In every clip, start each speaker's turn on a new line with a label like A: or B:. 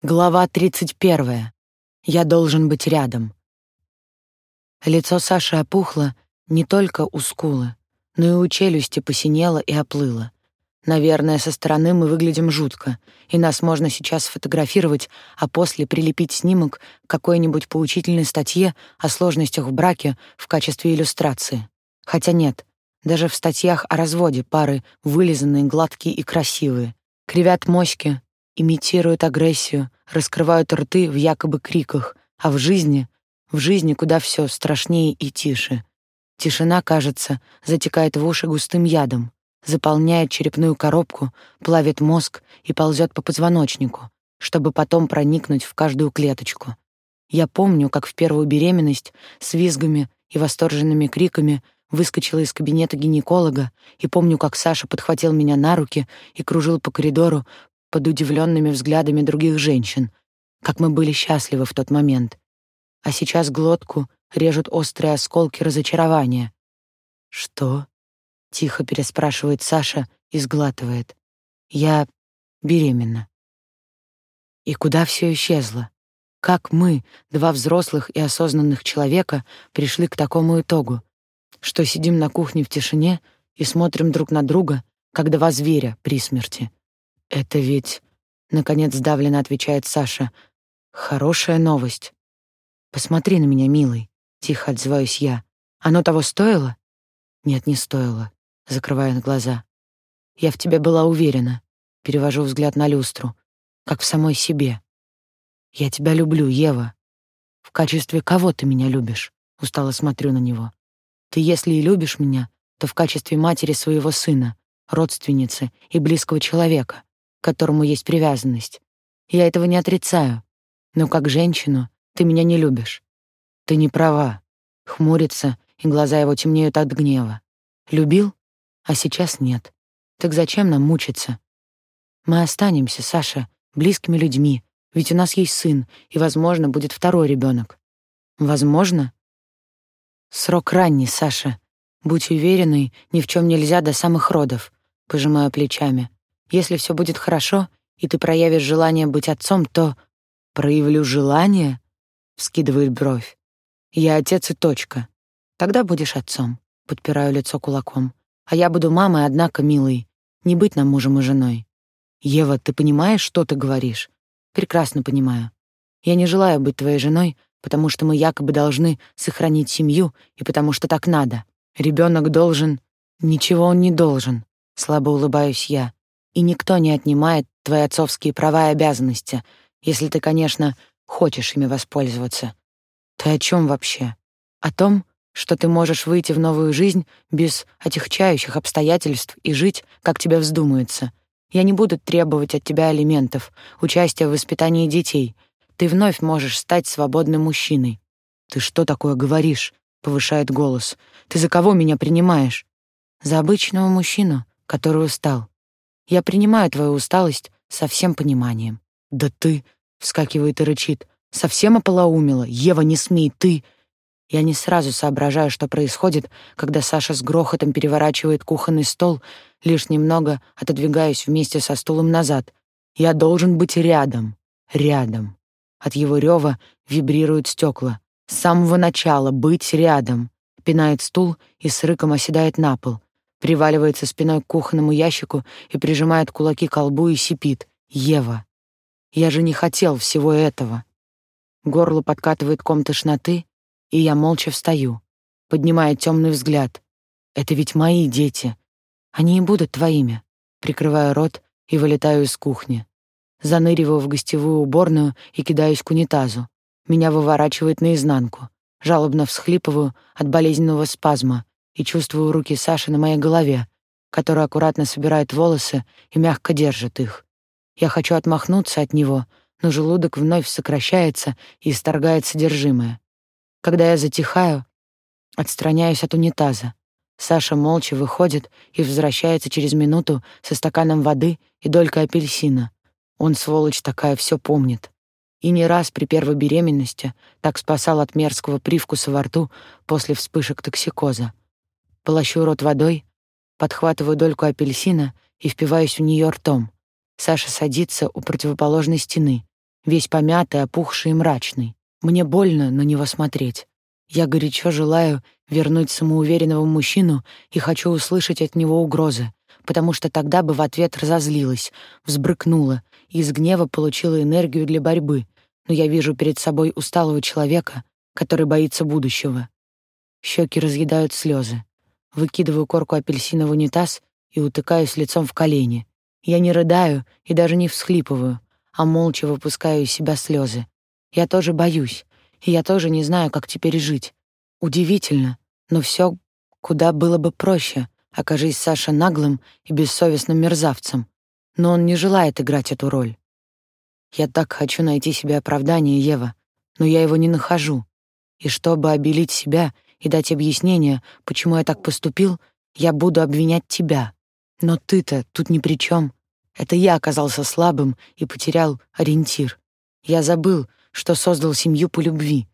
A: Глава 31. Я должен быть рядом. Лицо Саши опухло не только у скулы, но и у челюсти посинело и оплыло. Наверное, со стороны мы выглядим жутко, и нас можно сейчас сфотографировать, а после прилепить снимок к какой-нибудь поучительной статье о сложностях в браке в качестве иллюстрации. Хотя нет, даже в статьях о разводе пары вылизанные, гладкие и красивые, кривят моськи, имитируют агрессию, раскрывают рты в якобы криках, а в жизни, в жизни куда все страшнее и тише. Тишина, кажется, затекает в уши густым ядом, заполняет черепную коробку, плавит мозг и ползет по позвоночнику, чтобы потом проникнуть в каждую клеточку. Я помню, как в первую беременность с визгами и восторженными криками выскочила из кабинета гинеколога, и помню, как Саша подхватил меня на руки и кружил по коридору, под удивленными взглядами других женщин, как мы были счастливы в тот момент. А сейчас глотку режут острые осколки разочарования. «Что?» — тихо переспрашивает Саша и сглатывает. «Я беременна». И куда все исчезло? Как мы, два взрослых и осознанных человека, пришли к такому итогу, что сидим на кухне в тишине и смотрим друг на друга, как два зверя при смерти? «Это ведь...» — наконец сдавленно отвечает Саша. «Хорошая новость. Посмотри на меня, милый», — тихо отзываюсь я. «Оно того стоило?» «Нет, не стоило», — закрываю глаза. «Я в тебе была уверена», — перевожу взгляд на люстру, как в самой себе. «Я тебя люблю, Ева. В качестве кого ты меня любишь?» — устало смотрю на него. «Ты, если и любишь меня, то в качестве матери своего сына, родственницы и близкого человека к которому есть привязанность. Я этого не отрицаю. Но как женщину ты меня не любишь. Ты не права. Хмурится, и глаза его темнеют от гнева. Любил? А сейчас нет. Так зачем нам мучиться? Мы останемся, Саша, близкими людьми, ведь у нас есть сын, и, возможно, будет второй ребенок. Возможно? Срок ранний, Саша. Будь уверенной, ни в чем нельзя до самых родов. Пожимаю плечами. Если все будет хорошо, и ты проявишь желание быть отцом, то проявлю желание, вскидывает бровь. Я отец и точка. Тогда будешь отцом, подпираю лицо кулаком. А я буду мамой, однако, милый, не быть нам мужем и женой. Ева, ты понимаешь, что ты говоришь? Прекрасно понимаю. Я не желаю быть твоей женой, потому что мы якобы должны сохранить семью и потому что так надо. Ребенок должен... Ничего он не должен. Слабо улыбаюсь я и никто не отнимает твои отцовские права и обязанности, если ты, конечно, хочешь ими воспользоваться. Ты о чем вообще? О том, что ты можешь выйти в новую жизнь без отягчающих обстоятельств и жить, как тебе вздумается. Я не буду требовать от тебя алиментов, участия в воспитании детей. Ты вновь можешь стать свободным мужчиной. Ты что такое говоришь? повышает голос. Ты за кого меня принимаешь? За обычного мужчину, который устал. Я принимаю твою усталость со всем пониманием. Да ты, вскакивает и рычит, совсем ополоумела. Ева, не смей, ты. Я не сразу соображаю, что происходит, когда Саша с грохотом переворачивает кухонный стол, лишь немного отодвигаюсь вместе со стулом назад. Я должен быть рядом, рядом. От его рева вибрируют стекла. С самого начала быть рядом. Пинает стул и с рыком оседает на пол приваливается спиной к кухонному ящику и прижимает кулаки к лбу и сипит. «Ева, я же не хотел всего этого». Горло подкатывает ком тошноты, и я молча встаю, поднимая темный взгляд. «Это ведь мои дети. Они и будут твоими». Прикрываю рот и вылетаю из кухни. Заныриваю в гостевую уборную и кидаюсь к унитазу. Меня выворачивает наизнанку. Жалобно всхлипываю от болезненного спазма и чувствую руки Саши на моей голове, который аккуратно собирает волосы и мягко держит их. Я хочу отмахнуться от него, но желудок вновь сокращается и исторгает содержимое. Когда я затихаю, отстраняюсь от унитаза. Саша молча выходит и возвращается через минуту со стаканом воды и долькой апельсина. Он, сволочь такая, все помнит. И не раз при первой беременности так спасал от мерзкого привкуса во рту после вспышек токсикоза. Полощу рот водой, подхватываю дольку апельсина и впиваюсь в нее ртом. Саша садится у противоположной стены, весь помятый, опухший и мрачный. Мне больно на него смотреть. Я горячо желаю вернуть самоуверенного мужчину и хочу услышать от него угрозы, потому что тогда бы в ответ разозлилась, взбрыкнула и из гнева получила энергию для борьбы, но я вижу перед собой усталого человека, который боится будущего. Щеки разъедают слезы. Выкидываю корку апельсина в унитаз и утыкаюсь лицом в колени. Я не рыдаю и даже не всхлипываю, а молча выпускаю из себя слезы. Я тоже боюсь, и я тоже не знаю, как теперь жить. Удивительно, но все куда было бы проще, окажись Саша наглым и бессовестным мерзавцем. Но он не желает играть эту роль. Я так хочу найти себе оправдание, Ева, но я его не нахожу. И чтобы обелить себя и дать объяснение, почему я так поступил, я буду обвинять тебя. Но ты-то тут ни при чем. Это я оказался слабым и потерял ориентир. Я забыл, что создал семью по любви.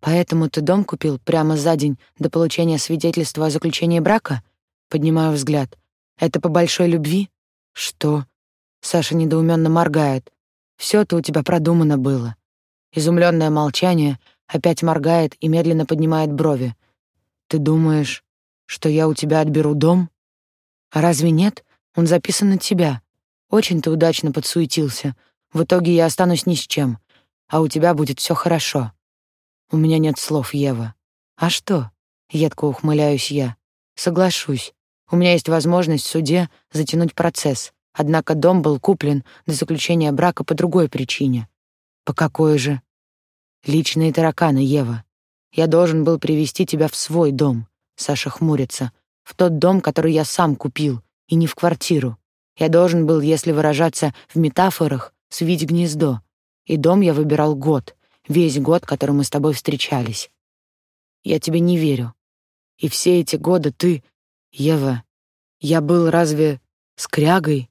A: Поэтому ты дом купил прямо за день до получения свидетельства о заключении брака? Поднимаю взгляд. Это по большой любви? Что? Саша недоуменно моргает. Все это у тебя продумано было. Изумленное молчание опять моргает и медленно поднимает брови. Ты думаешь, что я у тебя отберу дом? А разве нет? Он записан на тебя. Очень ты удачно подсуетился. В итоге я останусь ни с чем а у тебя будет все хорошо. У меня нет слов, Ева. А что? Едко ухмыляюсь я. Соглашусь. У меня есть возможность в суде затянуть процесс. Однако дом был куплен до заключения брака по другой причине. По какой же? Личные тараканы, Ева. Я должен был привести тебя в свой дом. Саша хмурится. В тот дом, который я сам купил, и не в квартиру. Я должен был, если выражаться в метафорах, свить гнездо, и дом я выбирал год, весь год, который мы с тобой встречались. Я тебе не верю. И все эти годы ты, Ева, я был разве скрягой?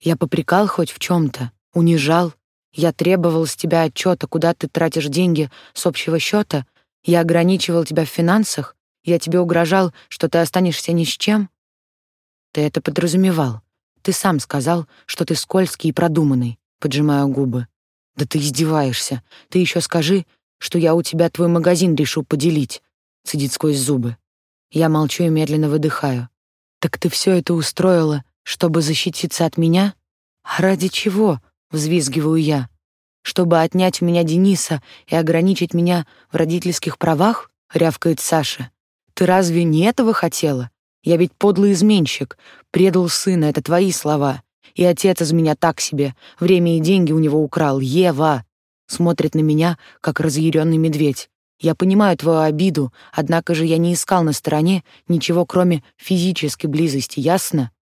A: Я попрекал хоть в чем то унижал? Я требовал с тебя отчета, куда ты тратишь деньги с общего счета? Я ограничивал тебя в финансах? Я тебе угрожал, что ты останешься ни с чем? Ты это подразумевал. Ты сам сказал, что ты скользкий и продуманный, поджимаю губы. «Да ты издеваешься. Ты еще скажи, что я у тебя твой магазин решу поделить», — цедит сквозь зубы. Я молчу и медленно выдыхаю. «Так ты все это устроила, чтобы защититься от меня? А ради чего?» — взвизгиваю я. «Чтобы отнять у меня Дениса и ограничить меня в родительских правах?» — рявкает Саша. «Ты разве не этого хотела? Я ведь подлый изменщик, предал сына, это твои слова. И отец из меня так себе. Время и деньги у него украл. Ева!» Смотрит на меня, как разъяренный медведь. «Я понимаю твою обиду, однако же я не искал на стороне ничего, кроме физической близости, ясно?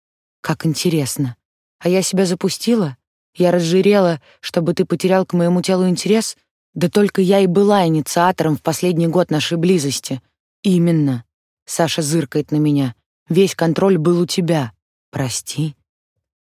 A: Как интересно. А я себя запустила? Я разжирела, чтобы ты потерял к моему телу интерес? Да только я и была инициатором в последний год нашей близости. Именно. Саша зыркает на меня. Весь контроль был у тебя. Прости.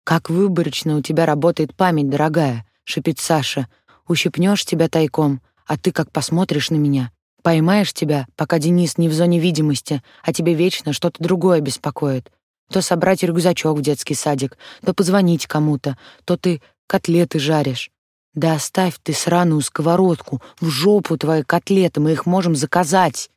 A: «Как выборочно у тебя работает память, дорогая», — шипит Саша. «Ущипнешь тебя тайком, а ты как посмотришь на меня. Поймаешь тебя, пока Денис не в зоне видимости, а тебе вечно что-то другое беспокоит. То собрать рюкзачок в детский садик, то позвонить кому-то, то ты котлеты жаришь. Да оставь ты сраную сковородку, в жопу твои котлеты, мы их можем заказать.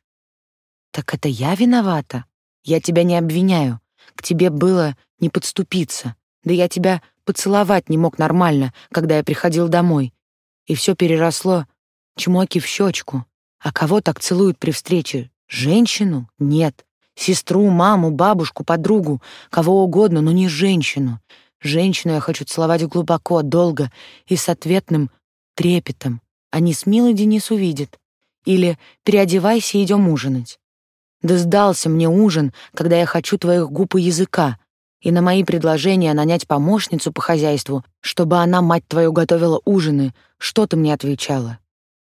A: Так это я виновата? Я тебя не обвиняю. К тебе было не подступиться. Да я тебя поцеловать не мог нормально, когда я приходил домой. И все переросло чмоки в щечку. А кого так целуют при встрече? Женщину? Нет. Сестру, маму, бабушку, подругу, кого угодно, но не женщину. Женщину я хочу целовать глубоко, долго и с ответным трепетом. А не смелый Денис увидит. Или «переодевайся и идем ужинать». Да сдался мне ужин, когда я хочу твоих губ и языка, и на мои предложения нанять помощницу по хозяйству, чтобы она, мать твою, готовила ужины, что ты мне отвечала?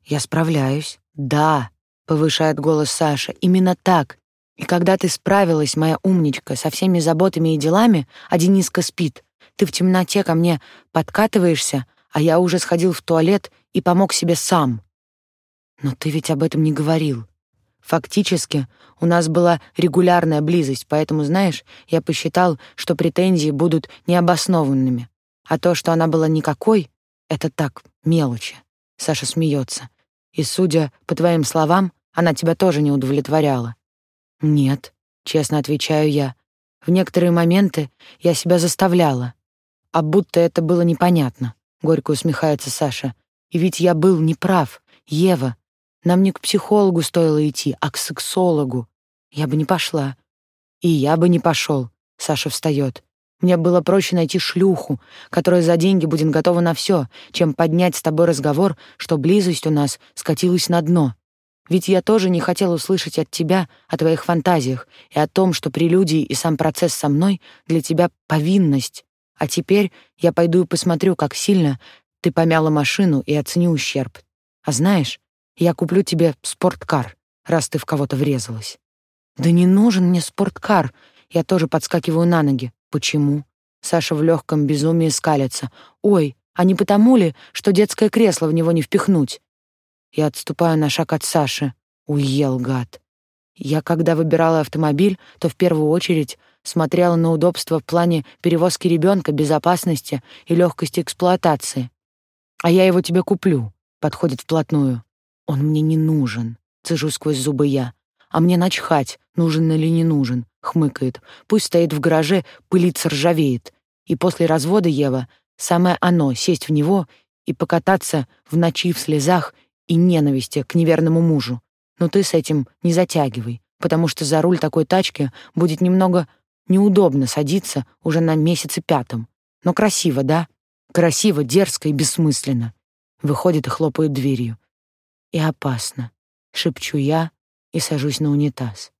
A: Я справляюсь. Да, повышает голос Саша, именно так. И когда ты справилась, моя умничка, со всеми заботами и делами, а Дениска спит, ты в темноте ко мне подкатываешься, а я уже сходил в туалет и помог себе сам. Но ты ведь об этом не говорил. Фактически, у нас была регулярная близость, поэтому, знаешь, я посчитал, что претензии будут необоснованными. А то, что она была никакой, это так, Мелочи. Саша смеется. И, судя по твоим словам, она тебя тоже не удовлетворяла. Нет, честно отвечаю я. В некоторые моменты я себя заставляла. А будто это было непонятно. Горько усмехается Саша. И ведь я был неправ. Ева, нам не к психологу стоило идти, а к сексологу. Я бы не пошла. И я бы не пошел. Саша встает. Мне было проще найти шлюху, которая за деньги будет готова на все, чем поднять с тобой разговор, что близость у нас скатилась на дно. Ведь я тоже не хотел услышать от тебя о твоих фантазиях и о том, что прелюдии и сам процесс со мной для тебя повинность. А теперь я пойду и посмотрю, как сильно ты помяла машину и оценю ущерб. А знаешь, я куплю тебе спорткар, раз ты в кого-то врезалась. Да не нужен мне спорткар. Я тоже подскакиваю на ноги. Почему? Саша в легком безумии скалится. Ой, а не потому ли, что детское кресло в него не впихнуть? Я отступаю на шаг от Саши. Уел, гад. Я, когда выбирала автомобиль, то в первую очередь смотрела на удобство в плане перевозки ребенка, безопасности и легкости эксплуатации. А я его тебе куплю, подходит вплотную. Он мне не нужен, цежу сквозь зубы я. А мне начхать, нужен или не нужен, хмыкает. Пусть стоит в гараже, пылится, ржавеет. И после развода Ева самое оно сесть в него и покататься в ночи в слезах и ненависти к неверному мужу. Но ты с этим не затягивай, потому что за руль такой тачки будет немного неудобно садиться уже на месяце пятом. Но красиво, да? Красиво, дерзко и бессмысленно. Выходит и хлопает дверью. И опасно, шепчу я и сажусь на унитаз.